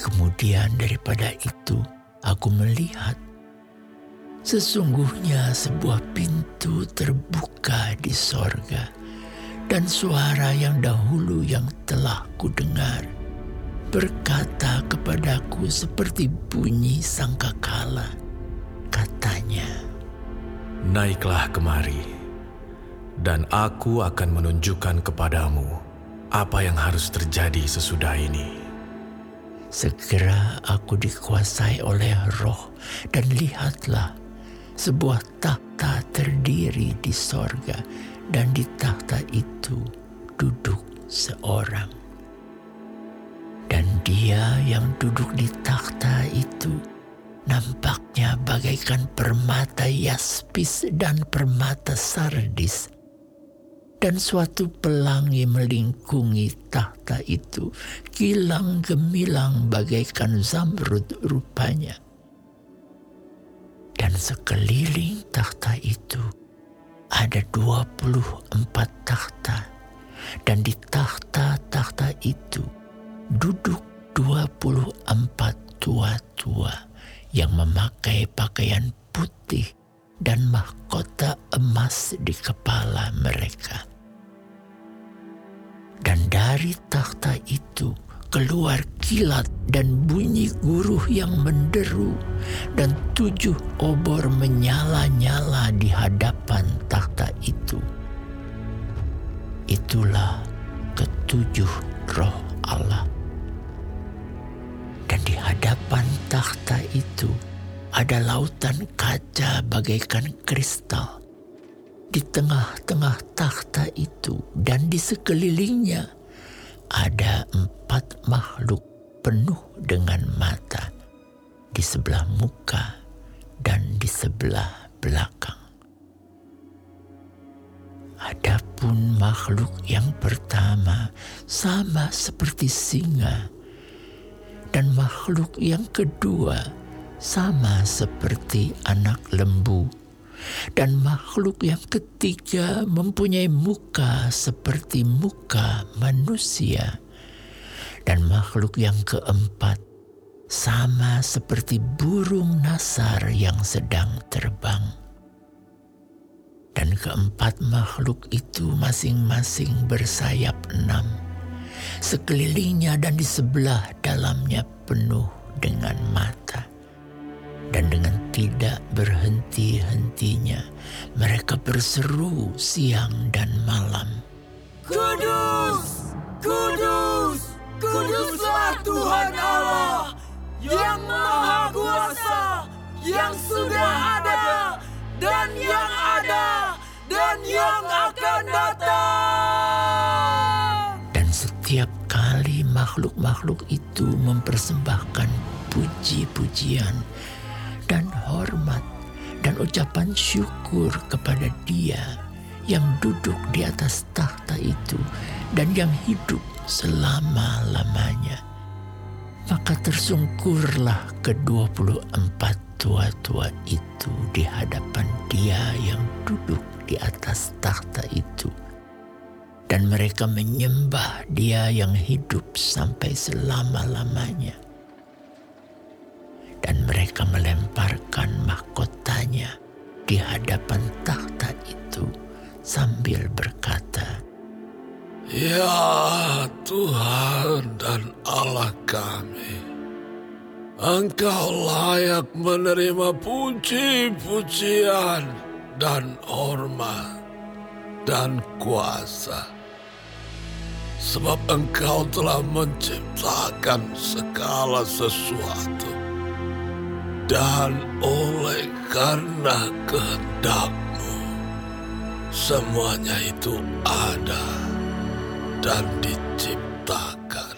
Kemudian daripada itu, aku melihat sesungguhnya sebuah pintu terbuka di sorga dan suara yang dahulu yang telah kudengar berkata kepadaku seperti bunyi sangkakala. Katanya, Naiklah kemari, dan aku akan menunjukkan kepadamu apa yang harus terjadi sesudah ini. Segera aku dikuasai oleh roh dan lihatlah sebuah takhta terdiri di sorga dan di takhta itu duduk seorang. Dan dia yang duduk di takhta itu nampaknya bagaikan permata yaspis dan permata sardis dan suatu pelangi melingkungi tahta itu, kilang gemilang bagaikan zamrud rupanya. Dan sekeliling tahta itu ada 24 tahta, dan di tahta-tahta itu duduk 24 tua-tua yang memakai pakaian putih dan mahkota emas di kepala mereka. Dan dari takhta itu keluar kilat dan bunyi guruh yang menderu dan tujuh obor menyala-nyala di hadapan takhta itu. Itulah ketujuh roh Allah. Dan di hadapan takhta itu ada lautan kaca bagaikan kristal di tengah-tengah takhta itu dan di sekelilingnya ada empat makhluk penuh dengan mata di sebelah muka dan di sebelah belakang. Adapun makhluk yang pertama sama seperti singa dan makhluk yang kedua sama seperti anak lembu dan makhluk yang ketiga mempunyai muka seperti muka manusia. Dan makhluk yang keempat sama seperti burung nasar yang sedang terbang. Dan keempat makhluk itu masing-masing bersayap enam. Sekelilingnya dan di sebelah dalamnya penuh dengan mata dan dengan tidak berhenti-hentinya mereka berseru siang dan malam. Kudus, kudus, kuduslah Tuhan Allah yang maha kuasa, yang sudah ada dan yang ada dan yang akan datang. Dan setiap kali makhluk-makhluk itu mempersembahkan puji-pujian dan hormat dan ucapan syukur kepada Dia yang duduk di atas tahta itu dan yang hidup selama-lamanya. Maka tersungkurlah kedua puluh empat tua-tua itu di hadapan dia yang duduk di atas tahta itu. Dan mereka menyembah dia yang hidup sampai selama-lamanya dan mereka melemparkan mahkotanya di hadapan takhta itu sambil berkata, Ya Tuhan dan Allah kami, Engkau layak menerima puji-pujian dan hormat dan kuasa. Sebab engkau telah menciptakan segala sesuatu dan oleh karena kehendakmu, semuanya itu ada dan diciptakan.